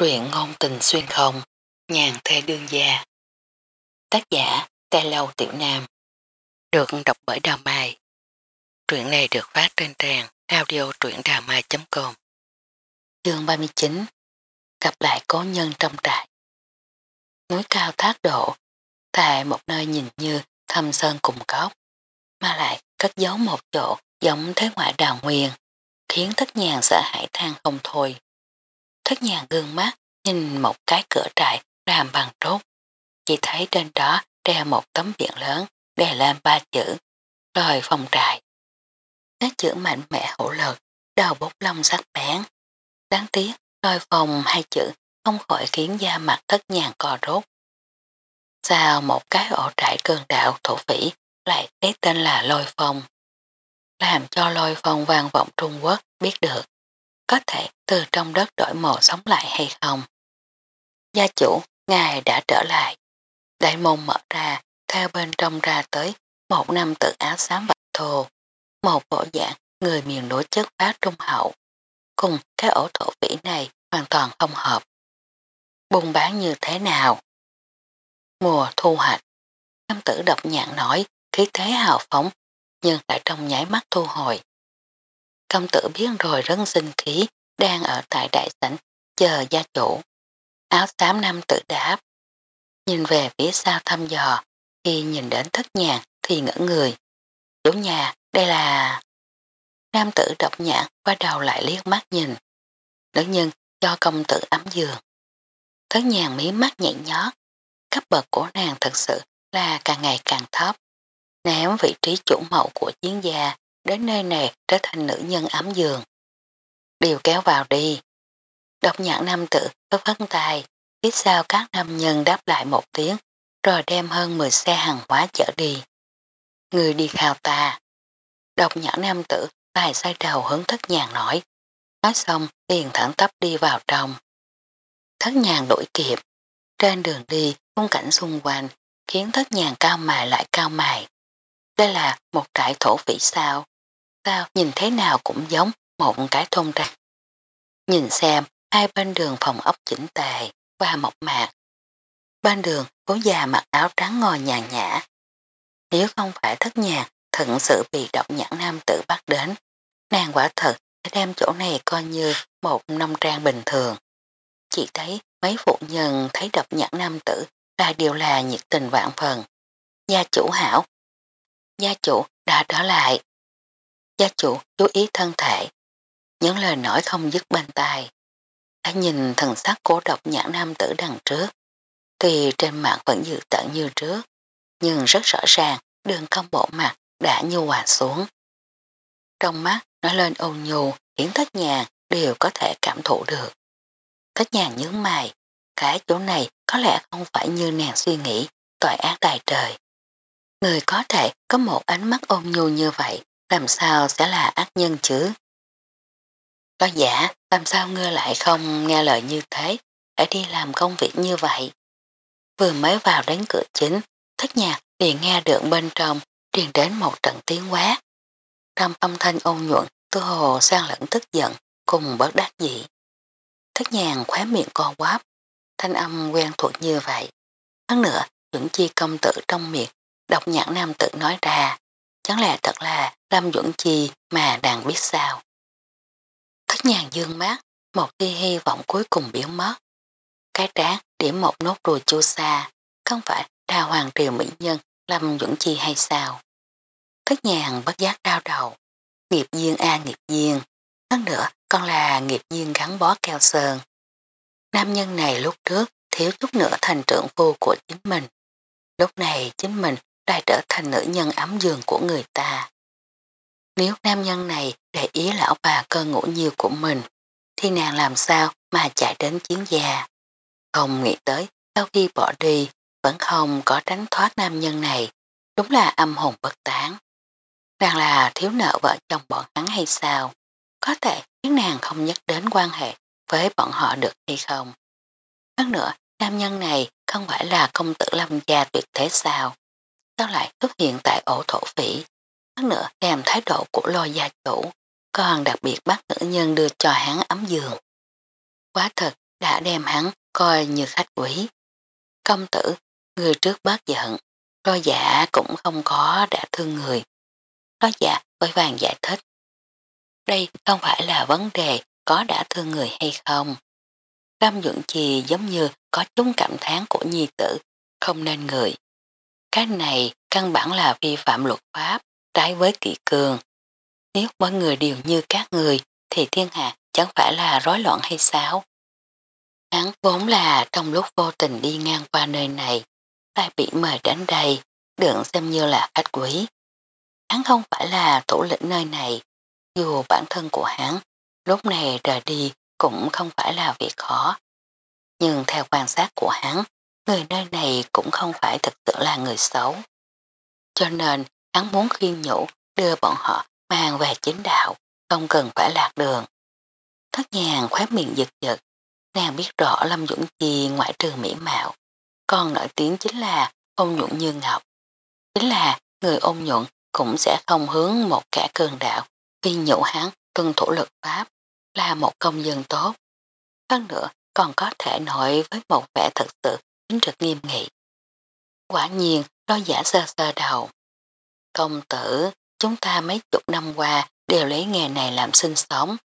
Truyện ngôn tình xuyên không, nhàn thê đương gia. Tác giả, Tê Lâu Tiểu Nam. Được đọc bởi Đào Mai. Truyện này được phát trên trang audio truyệnđàmai.com Chương 39 Gặp lại cố nhân trong trại Núi cao thác độ tại một nơi nhìn như thâm sơn cùng cốc mà lại cất giấu một chỗ giống thế ngoại đào nguyên khiến thất nhàn sợ hãi than không thôi. Thất nhàn gương mắt nhìn một cái cửa trại làm bằng trốt. Chỉ thấy trên đó đeo một tấm biển lớn đè lên ba chữ rồi phòng trại. Các chữ mạnh mẽ hữu lực, đầu bút lông sắc bén. Đáng tiếc, đôi phòng hai chữ không khỏi khiến da mặt thất nhàn co rốt. Sao một cái ổ trại cường đạo thổ phỉ lại lấy tên là lôi phong? Làm cho lôi phong vang vọng Trung Quốc biết được có thể từ trong đất đổi mộ sống lại hay không. Gia chủ, ngài đã trở lại. Đại môn mở ra, theo bên trong ra tới một nam tự áo xám bạch thô, một bộ dạng người miền đối chất bá trung hậu. Cùng cái ổ thổ vĩ này hoàn toàn không hợp. Buôn bán như thế nào? Mùa thu hoạch. Nam tử độc nhạn nói khí thế hào phóng nhưng lại trong nháy mắt thu hồi. Công tử biết rồi rất sinh khí đang ở tại đại sảnh chờ gia chủ. Áo xám nam tự đáp. Nhìn về phía sau thăm dò, khi nhìn đến thất nhạc thì ngỡ người. Chủ nhà, đây là... Nam tử độc nhãn qua đầu lại liếc mắt nhìn. Nữ nhân cho công tử ấm giường. Thất nhàng mí mắt nhảy nhót. Cấp bậc của nàng thật sự là càng ngày càng thấp. Ném vị trí chủ mẫu của chiến gia đến nơi này trở thành nữ nhân ấm giường. Điều kéo vào đi. Độc nhãn nam tử có vấn tài, phía sau các nam nhân đáp lại một tiếng, rồi đem hơn 10 xe hàng hóa chở đi. Người đi khao ta. Độc nhãn nam tử tài xoay đầu hướng thất nhàng nói. Nói xong liền thẳng tắp đi vào trong. Thất nhàng đuổi kịp. Trên đường đi, khung cảnh xung quanh khiến thất nhàng cao mài lại cao mài. Đây là một trại thổ phỉ sao. Sao nhìn thế nào cũng giống một cái thôn răng. Nhìn xem, hai bên đường phòng ốc chỉnh tề và mộc mạc. Bên đường, cố già mặc áo trắng ngồi nhàn nhã. Nếu không phải thất nhạc, thận sự bị độc nhãn nam tử bắt đến, nàng quả thật sẽ đem chỗ này coi như một nông trang bình thường. Chỉ thấy mấy phụ nhân thấy độc nhãn nam tử là điều là nhiệt tình vạn phần. Gia chủ hảo. Gia chủ đã trở lại. Gia chủ chú ý thân thể. Những lời nói không dứt bên tai. Đã nhìn thần sắc cố độc nhãn nam tử đằng trước. Tuy trên mặt vẫn dự tận như trước, nhưng rất rõ ràng đường cong bộ mặt đã nhu hòa xuống. Trong mắt nó lên ôn nhu khiến thất nhàng đều có thể cảm thụ được. Thất nhàng nhớ mày, cái chỗ này có lẽ không phải như nàng suy nghĩ, tội ác tài trời. Người có thể có một ánh mắt ôn nhu như vậy, làm sao sẽ là ác nhân chứ? Có giả, làm sao ngươi lại không nghe lời như thế, Để đi làm công việc như vậy? Vừa mới vào đến cửa chính, thất nhạc liền nghe được bên trong truyền đến một trận tiếng quát. Trong âm thanh ôn nhuận, tư hồ sang lẫn tức giận, cùng bớt đắc dị. Thất nhàng khóe miệng co quáp, thanh âm quen thuộc như vậy. Hơn nữa, những chi công tử trong miệng, độc nhãn nam tự nói ra, chẳng lẽ thật là Lâm Duẩn Chi mà đàn biết sao. Thất nhàng dương mát, một tia hy vọng cuối cùng biến mất. Cái trán điểm một nốt ruồi chua xa, không phải đa hoàng triều mỹ nhân Lâm Duẩn Chi hay sao. Thất nhàng bất giác đau đầu, nghiệp duyên a nghiệp duyên, hơn nữa còn là nghiệp duyên gắn bó keo sơn. Nam nhân này lúc trước thiếu chút nữa thành trưởng phu của chính mình. Lúc này chính mình lại trở thành nữ nhân ấm giường của người ta. Nếu nam nhân này để ý lão bà cơ ngủ nhiều của mình, thì nàng làm sao mà chạy đến chiến gia. Không nghĩ tới, sau khi bỏ đi, vẫn không có tránh thoát nam nhân này, đúng là âm hồn bất tán. Nàng là thiếu nợ vợ chồng bọn hắn hay sao? Có thể khiến nàng không nhắc đến quan hệ với bọn họ được hay không? Hơn nữa, nam nhân này không phải là công tử lâm gia tuyệt thế sao? Sao lại xuất hiện tại ổ thổ phỉ? Hơn nữa, kèm thái độ của lôi gia chủ, còn đặc biệt bắt nữ nhân đưa cho hắn ấm giường. Quá thật, đã đem hắn coi như khách quý. Công tử, người trước bớt giận, lôi giả cũng không có đã thương người. Lôi giả vội vàng giải thích. Đây không phải là vấn đề có đã thương người hay không. Lâm dưỡng Trì giống như có chúng cảm thán của nhi tử, không nên người. Cái này căn bản là vi phạm luật pháp, trái với kỷ cường. Nếu mọi người đều như các người thì thiên hạ chẳng phải là rối loạn hay sao? Hắn vốn là trong lúc vô tình đi ngang qua nơi này, lại bị mời đến đây, đừng xem như là khách quý. Hắn không phải là thủ lĩnh nơi này, dù bản thân của hắn lúc này rời đi cũng không phải là việc khó. Nhưng theo quan sát của hắn, người nơi này cũng không phải thực sự là người xấu. Cho nên hắn muốn khuyên nhủ đưa bọn họ mang về chính đạo, không cần phải lạc đường. Thất nhàng khóe miệng giật giật, nàng biết rõ Lâm Dũng Chi ngoại trừ mỹ mạo, còn nổi tiếng chính là ôn nhuận như ngọc. Chính là người ôn nhuận cũng sẽ không hướng một kẻ cường đạo khi nhủ hắn tuân thủ lực pháp là một công dân tốt. Hơn nữa còn có thể nổi với một vẻ thật sự chính trực nghiêm nghị. Quả nhiên đôi giả sơ sơ đầu. Công tử, chúng ta mấy chục năm qua đều lấy nghề này làm sinh sống.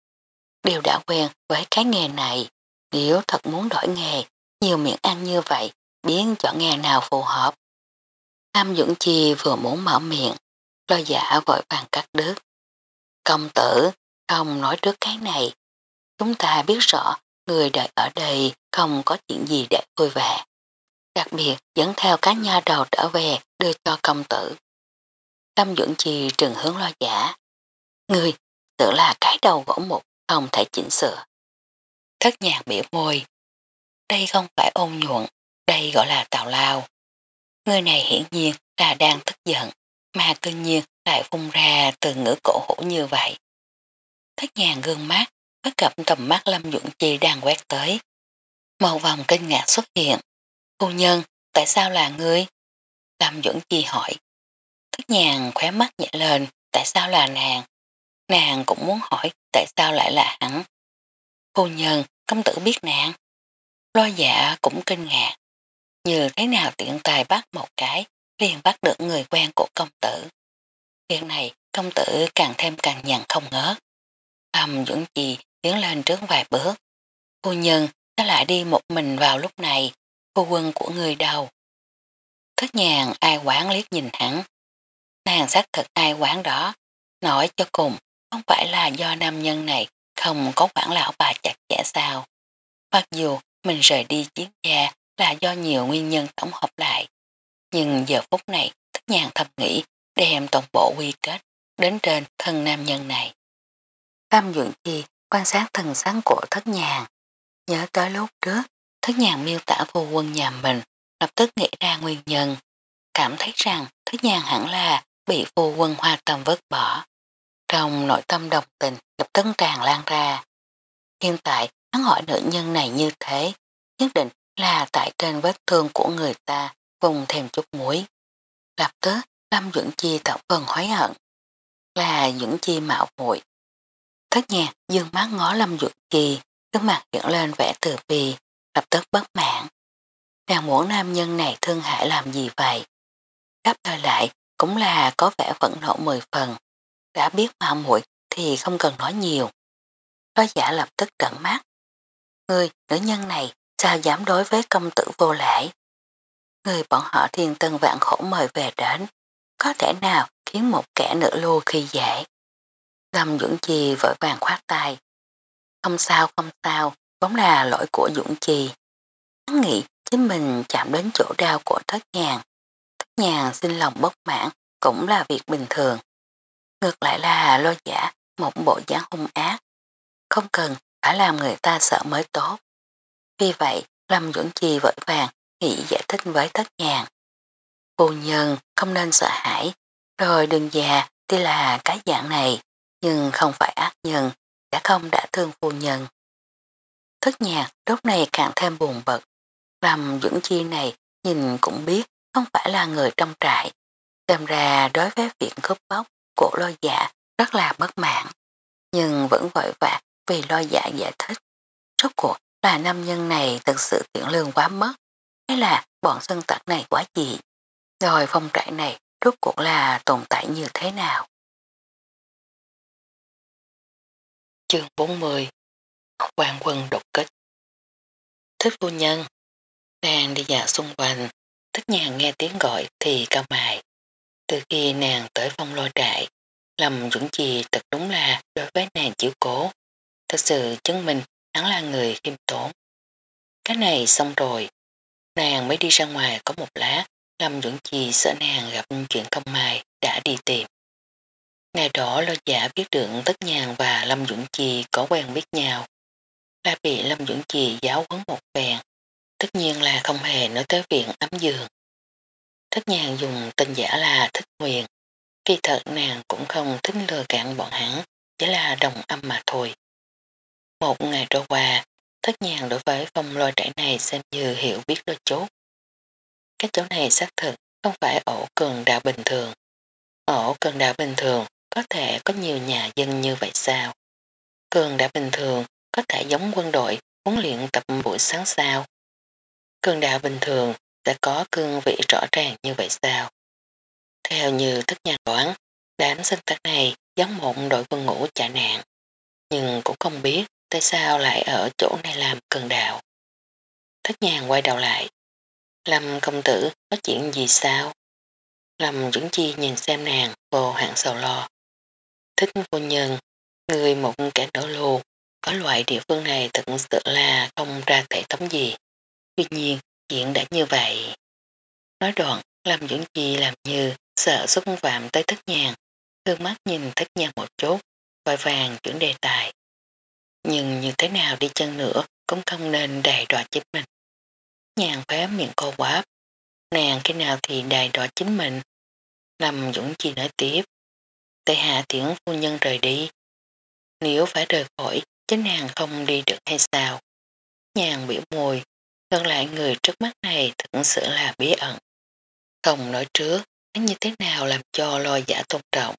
Đều đã quen với cái nghề này. Nếu thật muốn đổi nghề, nhiều miệng ăn như vậy, biến chọn nghề nào phù hợp. Nam Dũng Chi vừa muốn mở miệng, lo giả vội vàng cắt đứt. Công tử, không nói trước cái này. Chúng ta biết rõ người đợi ở đây không có chuyện gì để vui vẻ. Đặc biệt dẫn theo cá nha đầu trở về đưa cho công tử. Tâm dưỡng chi trừng hướng lo giả. Người tự là cái đầu gỗ mục không thể chỉnh sửa. Thất nhạc biểu môi. Đây không phải ôn nhuận, đây gọi là tào lao. Người này hiển nhiên là đang tức giận, mà tự nhiên lại phun ra từ ngữ cổ hủ như vậy. Thất nhạc gương mắt, bắt gặp tầm mắt Lâm Dũng Chi đang quét tới. Một vòng kinh ngạc xuất hiện. Phu nhân, tại sao là ngươi? Lâm Duẩn Chi hỏi. Thất nhàng khóe mắt nhẹ lên, tại sao là nàng? Nàng cũng muốn hỏi tại sao lại là hắn. Phu nhân, công tử biết nàng. Lo dạ cũng kinh ngạc. Như thế nào tiện tài bắt một cái, liền bắt được người quen của công tử. Việc này công tử càng thêm càng nhận không ngớt. Lâm dưỡng Chi tiến lên trước vài bước. Phu nhân, ta lại đi một mình vào lúc này, phu quân của người đầu Thất nhàng ai quán liếc nhìn hắn. Nàng xác thực ai quán đó, nói cho cùng, không phải là do nam nhân này không có quản lão bà chặt chẽ sao. Mặc dù mình rời đi chiến gia là do nhiều nguyên nhân tổng hợp lại, nhưng giờ phút này thất nhàng thầm nghĩ đem toàn bộ quy kết đến trên thân nam nhân này. Tam Duyện Chi quan sát thần sáng của thất nhàng. Nhớ tới lúc trước, thất nhàn miêu tả vô quân nhà mình, lập tức nghĩ ra nguyên nhân. Cảm thấy rằng thất nhàn hẳn là bị vô quân hoa tâm vứt bỏ. Trong nội tâm đồng tình lập tức tràn lan ra. Hiện tại hắn hỏi nữ nhân này như thế, nhất định là tại trên vết thương của người ta vùng thêm chút muối. Lập tức Lâm Dưỡng Chi tạo phần hối hận. Là Dưỡng Chi mạo muội Thất nhạc dương mắt ngó Lâm Dưỡng Chi, gương mặt hiện lên vẻ từ bì, lập tức bất mãn. Nàng muốn nam nhân này thương hại làm gì vậy? Đáp lời lại cũng là có vẻ vẫn nộ mười phần. Đã biết mạo muội thì không cần nói nhiều. Đó giả lập tức trợn mắt. Người, nữ nhân này, sao dám đối với công tử vô lễ? Người bọn họ thiên tân vạn khổ mời về đến, có thể nào khiến một kẻ nữ lưu khi dễ. Lâm dưỡng Chi vội vàng khoát tay. Không sao không sao, vốn là lỗi của Dũng Chi. Hắn nghĩ chính mình chạm đến chỗ đau của thất nhàng. Thất nhàng xin lòng bất mãn cũng là việc bình thường. Ngược lại là lo giả một bộ dáng hung ác. Không cần phải làm người ta sợ mới tốt. Vì vậy, Lâm Dũng Chi vội vàng nghĩ giải thích với thất nhàng. Phu nhân không nên sợ hãi, rồi đừng già tuy là cái dạng này, nhưng không phải ác nhân, đã không đã thương phu nhân. Thất nhạc lúc này càng thêm buồn bực, Lâm dưỡng Chi này nhìn cũng biết không phải là người trong trại, xem ra đối với việc cướp bóc của lo dạ rất là bất mãn, nhưng vẫn vội vã vì lo dạ giải thích. Rốt cuộc Là nam nhân này thực sự tiện lương quá mất, hay là bọn sân tặc này quá dị, rồi phong trại này rốt cuộc là tồn tại như thế nào. Chương 40 Quan quân đột kích. Thích phu nhân Nàng đi dạo xung quanh Thích nhàng nghe tiếng gọi thì cao mài Từ khi nàng tới phong lôi trại, Lâm Dũng Chi thật đúng là đối với nàng chịu cố. Thật sự chứng minh hắn là người khiêm tốn. Cái này xong rồi, Nàng mới đi ra ngoài có một lát Lâm Dũng Chi sợ nàng gặp chuyện không mai đã đi tìm. Ngày đó lo giả biết được Tất Nhàn và Lâm Dũng Chi có quen biết nhau. Đã bị Lâm Dưỡng Chi giáo huấn một bèn, tất nhiên là không hề nói tới việc ấm giường. Thất nhàng dùng tên giả là Thích Huyền, kỳ thật nàng cũng không thích lừa cạn bọn hắn, chỉ là đồng âm mà thôi. Một ngày trôi qua, Thất nhàng đối với phong lôi trại này xem như hiểu biết đôi chút. Cái chỗ này xác thực không phải ổ cường đạo bình thường. Ổ cường đạo bình thường có thể có nhiều nhà dân như vậy sao? Cường đạo bình thường, có thể giống quân đội huấn luyện tập buổi sáng sao? Cường đạo bình thường sẽ có cương vị rõ ràng như vậy sao? Theo như thức nhà đoán, đám sinh tắc này giống một đội quân ngũ chạy nạn, nhưng cũng không biết tại sao lại ở chỗ này làm cường đạo. Thất nhàng quay đầu lại. Lâm công tử có chuyện gì sao? Lâm dưỡng Chi nhìn xem nàng vô hạn sầu lo thích vô nhân, người một kẻ đổ lù, có loại địa phương này thật sự là không ra thể thống gì. Tuy nhiên, chuyện đã như vậy. Nói đoạn, làm những gì làm như sợ xúc phạm tới thất nhàng, gương mắt nhìn thất nhàng một chút, vội vàng chuyển đề tài. Nhưng như thế nào đi chân nữa cũng không nên đài đọa chính mình. Nhàn khóe miệng cô quáp, nàng khi nào thì đài đọa chính mình. Lâm Dũng Chi nói tiếp, Tây hạ tiễn phu nhân rời đi. Nếu phải rời khỏi, chính nàng không đi được hay sao? Nhàn biểu môi, ngân lại người trước mắt này thực sự là bí ẩn. Không nói trước, nó như thế nào làm cho lo giả tôn trọng,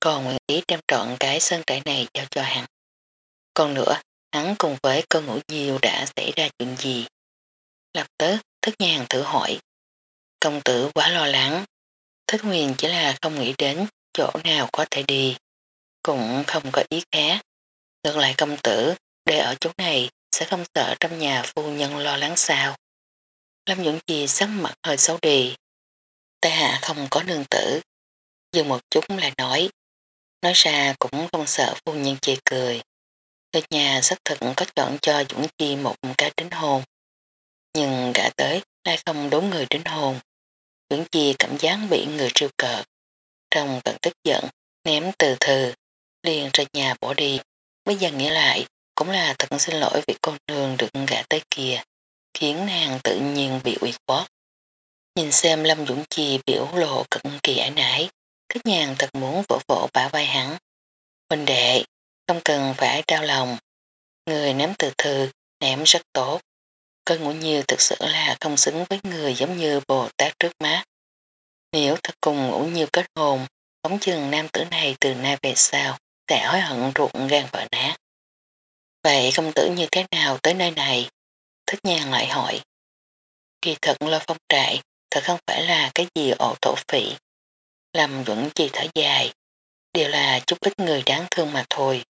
còn nguyện ý đem trọn cái sân trại này giao cho hắn. Còn nữa, hắn cùng với cơ ngũ nhiều đã xảy ra chuyện gì? Lập tức, thức nhàn thử hỏi. Công tử quá lo lắng. Thức huyền chỉ là không nghĩ đến chỗ nào có thể đi, cũng không có ý khác. Ngược lại công tử, để ở chỗ này sẽ không sợ trong nhà phu nhân lo lắng sao. Lâm Dũng Chi sắc mặt hơi xấu đi. Ta hạ không có nương tử. Dừng một chút là nói. Nói ra cũng không sợ phu nhân chê cười. Người nhà xác thực có chọn cho Dũng Chi một cái đính hôn. Nhưng gã tới lại không đúng người đính hôn. Dũng Chi cảm giác bị người triêu cợt. Trong cận tức giận, ném từ thư, liền ra nhà bỏ đi. Bây giờ nghĩ lại, cũng là thật xin lỗi vì cô nương được gã tới kia, khiến nàng tự nhiên bị uyệt bót. Nhìn xem Lâm Dũng Chi biểu lộ cực kỳ ái nãi, các nhàn thật muốn vỗ vỗ bả vai hắn. Huynh đệ, không cần phải đau lòng. Người ném từ thư, ném rất tốt. Cơn ngủ nhiều thực sự là không xứng với người giống như Bồ Tát trước mắt. Nếu thật cùng ngủ nhiều kết hồn bóng chừng nam tử này từ nay về sau kẻ hối hận ruột gan vỡ nát. Vậy công tử như thế nào tới nơi này? Thích nhàn lại hỏi. Kỳ thật lo phong trại thật không phải là cái gì ổ thổ phỉ. Làm vẫn chỉ thở dài, đều là chút ít người đáng thương mà thôi.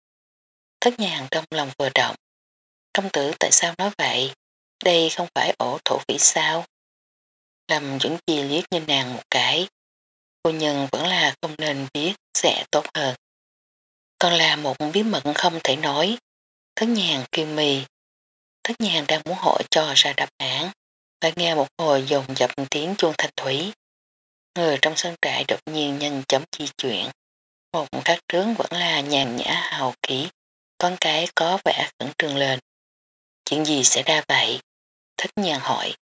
Thất nhàn trong lòng vừa động. Công tử tại sao nói vậy? Đây không phải ổ thổ phỉ sao? Lâm vẫn chỉ liếc nhìn nàng một cái. Cô nhân vẫn là không nên biết sẽ tốt hơn. Còn là một bí mật không thể nói. Thất nhàn kêu mì. Thất nhàn đang muốn hỏi cho ra đáp án. Lại nghe một hồi dồn dập tiếng chuông thanh thủy. Người trong sân trại đột nhiên nhanh chóng di chuyển. Một các trướng vẫn là nhàn nhã hào kỹ, Con cái có vẻ khẩn trương lên. Chuyện gì sẽ ra vậy? Thất nhàn hỏi.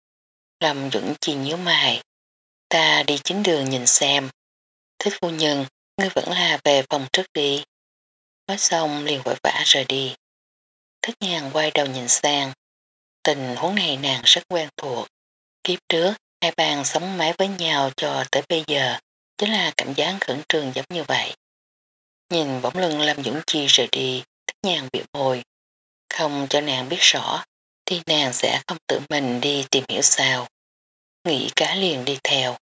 Lâm Dũng chi nhíu mày. Ta đi chính đường nhìn xem. Thích phu nhân, ngươi vẫn là về phòng trước đi. Nói xong liền vội vã rời đi. Thích nhàng quay đầu nhìn sang. Tình huống này nàng rất quen thuộc. Kiếp trước, hai bàn sống mái với nhau cho tới bây giờ, chính là cảm giác khẩn trương giống như vậy. Nhìn bóng lưng Lâm Dũng Chi rời đi, thích nhàng bị môi. Không cho nàng biết rõ, thì nàng sẽ không tự mình đi tìm hiểu sao. Nghĩ cá liền đi theo.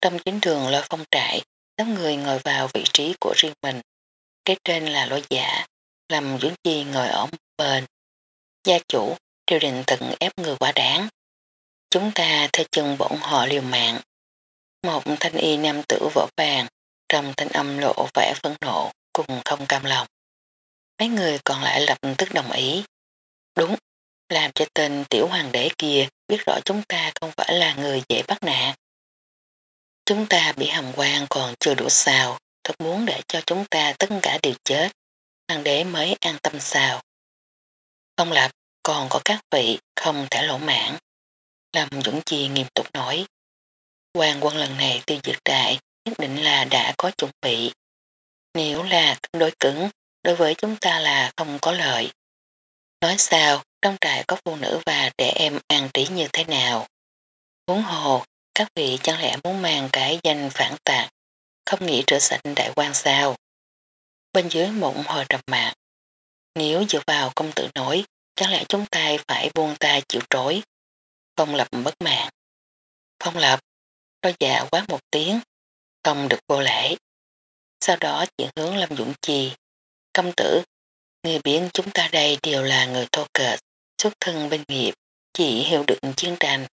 Trong chính đường lo phong trại, đám người ngồi vào vị trí của riêng mình. Cái trên là lôi giả, làm dưỡng chi ngồi ở một bên. Gia chủ, triều đình tận ép người quá đáng. Chúng ta theo chân bổn họ liều mạng. Một thanh y nam tử vỗ vàng, trong thanh âm lộ vẻ phẫn nộ, cùng không cam lòng. Mấy người còn lại lập tức đồng ý. Đúng, làm cho tên tiểu hoàng đế kia biết rõ chúng ta không phải là người dễ bắt nạt. Chúng ta bị hầm quan còn chưa đủ sao, thật muốn để cho chúng ta tất cả đều chết. Hoàng đế mới an tâm sao. Không lập, còn có các vị không thể lỗ mãn. Lâm Dũng Chi nghiêm túc nói. Hoàng quân lần này tiêu diệt đại nhất định là đã có chuẩn bị. Nếu là đối cứng, đối với chúng ta là không có lợi. Nói sao, trong trại có phụ nữ và trẻ em an trí như thế nào? Muốn hồ, các vị chẳng lẽ muốn mang cái danh phản tạc, không nghĩ rửa sạch đại quan sao? Bên dưới một hồi trầm mạc. Nếu dựa vào công tử nói, chẳng lẽ chúng ta phải buông ta chịu trối? Phong lập bất mạng. Phong lập, đôi dạ quát một tiếng, không được vô lễ. Sau đó chuyển hướng Lâm Dũng Chi. Công tử, người biến chúng ta đây đều là người thô kệch, xuất thân bên nghiệp, chỉ hiểu được chiến tranh.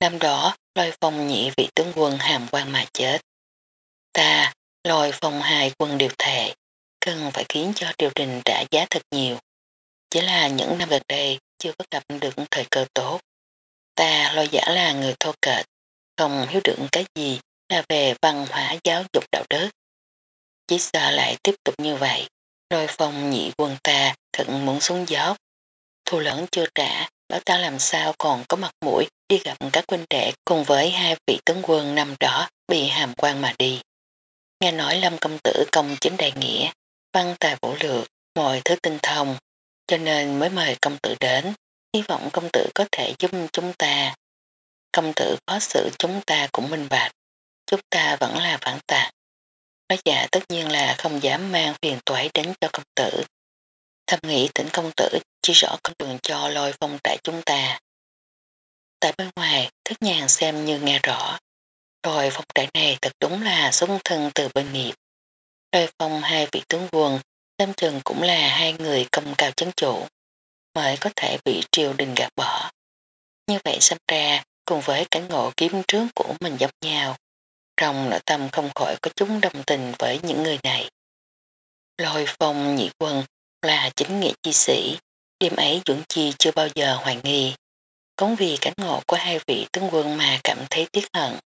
Năm đó, lôi phong nhị vị tướng quân hàm quan mà chết. Ta, lòi phong hai quân điều thệ, cần phải khiến cho triều đình trả giá thật nhiều. Chỉ là những năm gần đây chưa có gặp được thời cơ tốt. Ta lo giả là người thô kệch, không hiểu được cái gì là về văn hóa giáo dục đạo đức. Chỉ sợ lại tiếp tục như vậy, rồi phong nhị quân ta thật muốn xuống gió. Thu lẫn chưa trả, bảo ta làm sao còn có mặt mũi đi gặp các huynh đệ cùng với hai vị tướng quân năm đó bị hàm quan mà đi. Nghe nói Lâm công tử công chính đại nghĩa, văn tài vũ lược, mọi thứ tinh thông, cho nên mới mời công tử đến, hy vọng công tử có thể giúp chúng ta. Công tử có sự chúng ta cũng minh bạch, chúng ta vẫn là phản tạc. Nói giả tất nhiên là không dám mang phiền toái đến cho công tử. Thầm nghĩ tỉnh công tử chỉ rõ con đường cho lôi phong tại chúng ta. Tại bên ngoài, thức nhàn xem như nghe rõ. Rồi phong trại này thật đúng là xuất thân từ bên nghiệp. đội phong hai vị tướng quân, Lâm Trường cũng là hai người công cao chấn chủ, mới có thể bị triều đình gạt bỏ. Như vậy xem ra, cùng với cảnh ngộ kiếm trướng của mình dọc nhau, trong nội tâm không khỏi có chúng đồng tình với những người này. Lôi phong nhị quân là chính nghĩa chi sĩ, đêm ấy dưỡng Chi chưa bao giờ hoài nghi. Cống vì cảnh ngộ của hai vị tướng quân mà cảm thấy tiếc hận.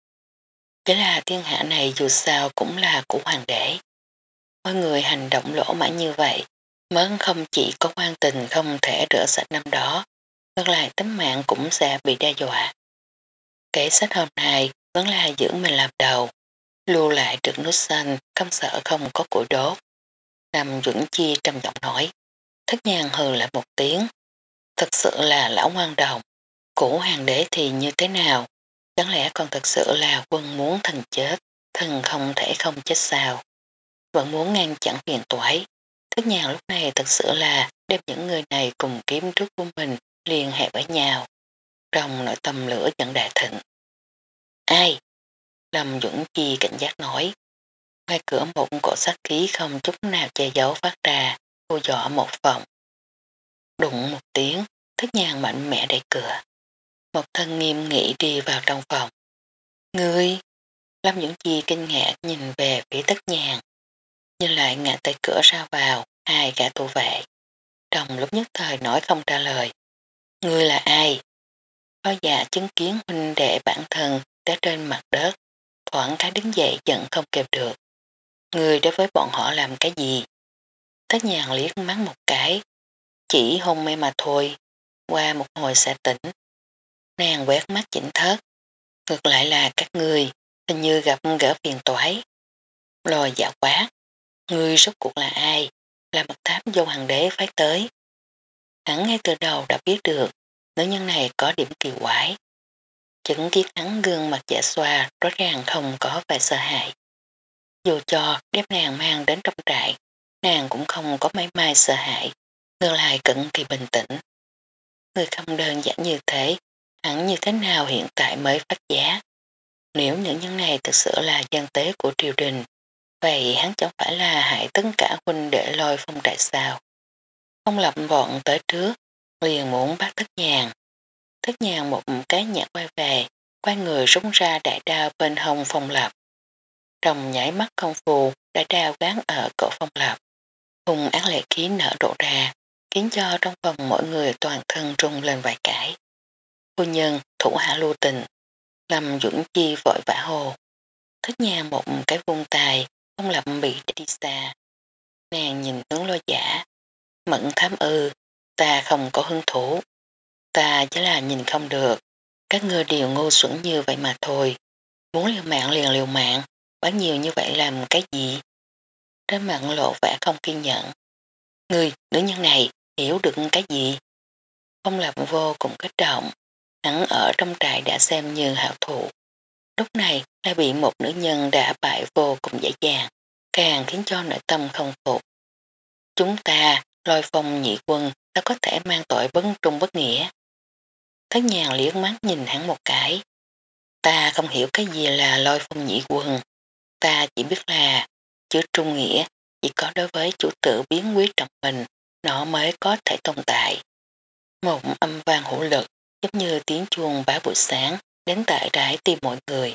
Chỉ là thiên hạ này dù sao cũng là của hoàng đế. Mọi người hành động lỗ mãn như vậy, mớn không chỉ có quan tình không thể rửa sạch năm đó, ngược lại tính mạng cũng sẽ bị đe dọa. Kể sách hôm nay vẫn là giữ mình làm đầu, lưu lại trực nút xanh, không sợ không có củi đốt. Nằm dưỡng Chi trầm giọng nói, thất nhàng hừ lại một tiếng. Thật sự là lão ngoan đồng, cũ hàng đế thì như thế nào? Chẳng lẽ còn thật sự là quân muốn thần chết, thần không thể không chết sao? Vẫn muốn ngăn chặn phiền toái. Thất nhàng lúc này thật sự là đem những người này cùng kiếm trước của mình liên hệ với nhau. Trong nội tâm lửa dẫn đại thịnh. Ai? Lâm Dũng Chi cảnh giác nói. Ngay cửa một cổ sát khí không chút nào che giấu phát ra, cô dọa một phòng. Đụng một tiếng, thức nhàng mạnh mẽ đẩy cửa. Một thân nghiêm nghị đi vào trong phòng. Ngươi! Lâm Dũng Chi kinh ngạc nhìn về phía tất nhàng. Nhưng lại ngã tay cửa ra vào, hai gã tù vệ. Trong lúc nhất thời nói không trả lời. Ngươi là ai? Phó già chứng kiến huynh đệ bản thân đã trên mặt đất, thoảng cái đứng dậy giận không kèm được. Người đối với bọn họ làm cái gì? Tất nhàng liếc mắt một cái, chỉ hôn mê mà thôi, qua một hồi sẽ tỉnh. Nàng quét mắt chỉnh thất, ngược lại là các người, hình như gặp gỡ phiền toái. Lòi dạ quá. người rốt cuộc là ai? Là mật tháp dâu hoàng đế phái tới. Hắn ngay từ đầu đã biết được, nữ nhân này có điểm kỳ quái. Chứng kiến hắn gương mặt giả xoa rõ ràng không có vẻ sợ hãi. Dù cho đem nàng mang đến trong trại, nàng cũng không có mấy mai sợ hãi, ngược lại cận kỳ bình tĩnh. người không đơn giản như thế, hẳn như thế nào hiện tại mới phát giá. Nếu những nhân này thực sự là dân tế của triều đình, vậy hắn chẳng phải là hại tất cả huynh để lôi phong đại sao. không lập bọn tới trước, liền muốn bắt thất nhàng. Thất nhàng một cái nhạc quay về, quay người rúng ra đại đao bên hông phong lập. Trong nhảy mắt công phu, đại đao gán ở cổ phong lập. Hùng án lệ khí nở độ ra, khiến cho trong phòng mỗi người toàn thân rung lên vài cái. Phu nhân, thủ hạ lưu tình, Lâm Dũng Chi vội vã hồ. Thích nhà một cái vung tài, không lập bị đi xa. Nàng nhìn tướng lo giả. Mẫn thám ư, ta không có hứng thú Ta chỉ là nhìn không được. Các ngươi đều ngu xuẩn như vậy mà thôi. Muốn liều mạng liền liều mạng, quá nhiều như vậy làm cái gì? Trên mặn lộ vẻ không kiên nhẫn. người nữ nhân này, hiểu được cái gì? Không lập vô cùng kích động. Hắn ở trong trại đã xem như hảo thủ. Lúc này lại bị một nữ nhân đã bại vô cùng dễ dàng, càng khiến cho nội tâm không phục. Chúng ta, lôi phong nhị quân, đã có thể mang tội bấn trung bất nghĩa. thái nhàng liếc mắt nhìn hắn một cái. Ta không hiểu cái gì là lôi phong nhị quân. Ta chỉ biết là chữ trung nghĩa chỉ có đối với chủ tử biến quý trọng mình nó mới có thể tồn tại. Một âm vang hữu lực giống như tiếng chuông bá buổi sáng đến tại trái tim mọi người.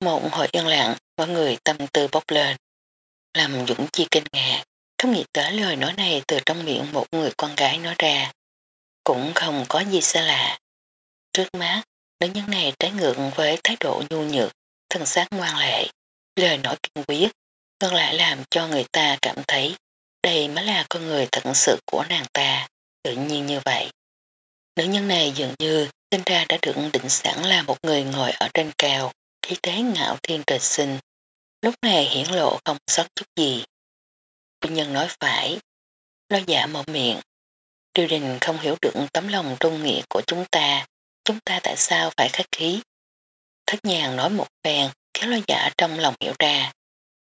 Một hồi yên lặng, mọi người tâm tư bốc lên. Làm Dũng Chi kinh ngạc, không nghĩ tới lời nói này từ trong miệng một người con gái nói ra. Cũng không có gì xa lạ. Trước mắt, nữ nhân này trái ngược với thái độ nhu nhược, thân xác ngoan lệ, lời nói kiên quyết, ngược lại làm cho người ta cảm thấy đây mới là con người thật sự của nàng ta, tự nhiên như vậy. Nữ nhân này dường như sinh ra đã được định sẵn là một người ngồi ở trên cao, khí tế ngạo thiên trời sinh. Lúc này hiển lộ không sót chút gì. Phu nhân nói phải, lo giả mở miệng. Triều đình không hiểu được tấm lòng trung nghĩa của chúng ta, chúng ta tại sao phải khách khí. Thất nhàng nói một phen, kéo lo giả trong lòng hiểu ra,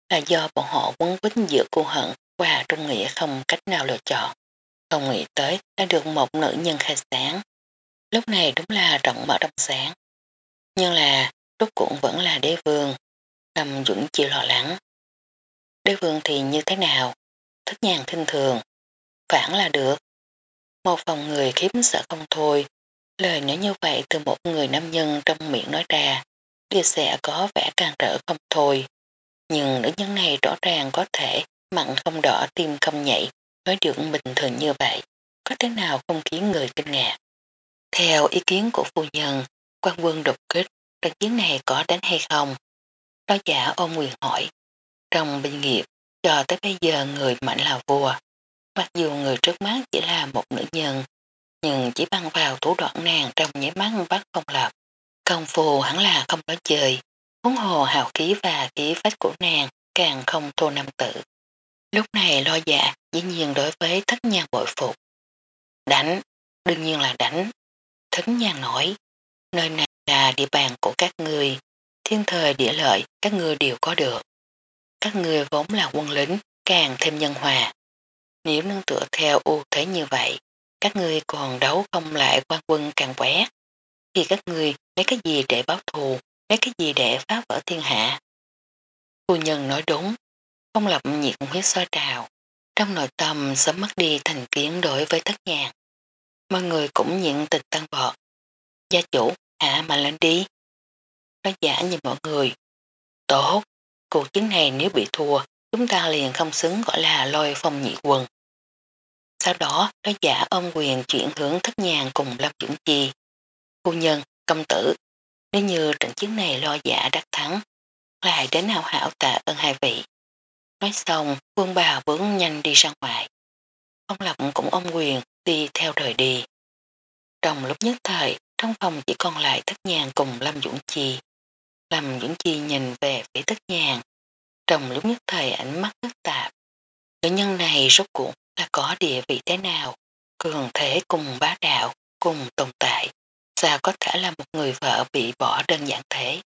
là do bọn họ quấn quýnh giữa cô hận và trung nghĩa không cách nào lựa chọn. Không nghĩ tới đã được một nữ nhân khai sáng. Lúc này đúng là rộng mở đông sáng. Nhưng là lúc cũng vẫn là đế vương. Lâm Dũng chịu lo lắng. Đế vương thì như thế nào? Thất nhàng kinh thường. Phản là được. Một phòng người khiếm sợ không thôi. Lời nói như vậy từ một người nam nhân trong miệng nói ra, thì sẽ có vẻ càng trở không thôi. Nhưng nữ nhân này rõ ràng có thể mặn không đỏ tim không nhảy, nói được bình thường như vậy, có thế nào không khiến người kinh ngạc. Theo ý kiến của phu nhân, quan quân đột kích, trận chiến này có đánh hay không? Đó giả ôm quyền hỏi. Trong binh nghiệp, cho tới bây giờ người mạnh là vua. Mặc dù người trước mắt chỉ là một nữ nhân, nhưng chỉ băng vào thủ đoạn nàng trong nháy mắt bắt không lập. Công phu hẳn là không có chơi, huống hồ hào khí và khí phách của nàng càng không thô nam tử. Lúc này lo dạ dĩ nhiên đối với thất nhàng bội phục. Đánh, đương nhiên là đánh. Thất nhàng nổi nơi này là địa bàn của các người, thiên thời địa lợi các người đều có được. Các người vốn là quân lính, càng thêm nhân hòa. Nếu nâng tựa theo ưu thế như vậy, các người còn đấu không lại quan quân càng quét. Thì các người lấy cái gì để báo thù, lấy cái gì để phá vỡ thiên hạ. Phu nhân nói đúng, không lập nhiệt huyết xoa trào, trong nội tâm sớm mất đi thành kiến đối với thất nhạc. Mọi người cũng nhận tình tăng vọt. Gia chủ, hạ mà lên đi. Nói giả nhìn mọi người. Tốt, cuộc chiến này nếu bị thua, chúng ta liền không xứng gọi là lôi phong nhị quần Sau đó, nói giả ôm quyền chuyển hướng thất nhàng cùng Lâm chuẩn Chi. Phu nhân, công tử, nếu như trận chiến này lo giả đắc thắng, lại đến hào hảo tạ ơn hai vị. Nói xong, quân bà bướng nhanh đi ra ngoài. Ông Lập cũng ôm quyền đi theo rời đi. Trong lúc nhất thời, trong phòng chỉ còn lại thất nhàng cùng Lâm Dũng Chi. Lâm Dũng Chi nhìn về phía thất nhàng. Trong lúc nhất thời ánh mắt phức tạp. Nữ nhân này rốt cuộc là có địa vị thế nào? Cường thể cùng bá đạo, cùng tồn tại. Sao có thể là một người vợ bị bỏ đơn giản thế?